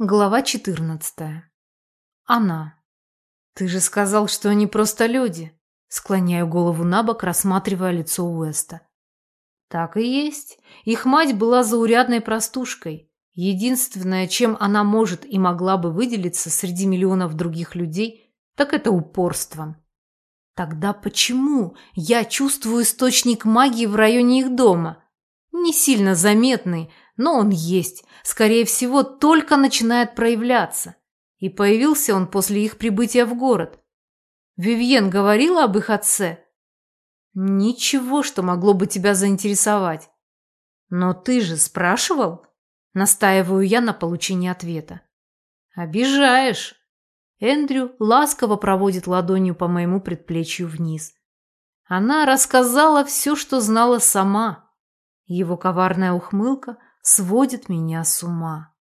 Глава 14. Она. «Ты же сказал, что они просто люди!» Склоняю голову на бок, рассматривая лицо Уэста. Так и есть. Их мать была заурядной простушкой. Единственное, чем она может и могла бы выделиться среди миллионов других людей, так это упорством. Тогда почему я чувствую источник магии в районе их дома? Не сильно заметный, но он есть. Скорее всего, только начинает проявляться. И появился он после их прибытия в город. Вивьен говорила об их отце? Ничего, что могло бы тебя заинтересовать. Но ты же спрашивал? Настаиваю я на получении ответа. Обижаешь. Эндрю ласково проводит ладонью по моему предплечью вниз. Она рассказала все, что знала сама. Его коварная ухмылка сводит меня с ума.